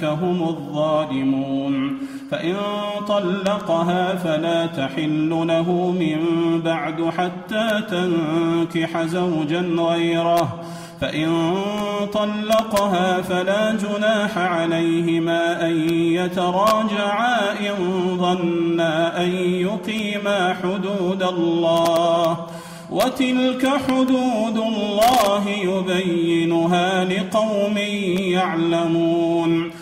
هم الظالمون. فإن طلقها فلا تحل له من بعد حتى تنكح زوجا غيره. فإن طلقها فلا جناح عليهما أن يتراجعا إن ظنا أن يقيما حدود الله. وتلك حدود الله يبينها لقوم يعلمون.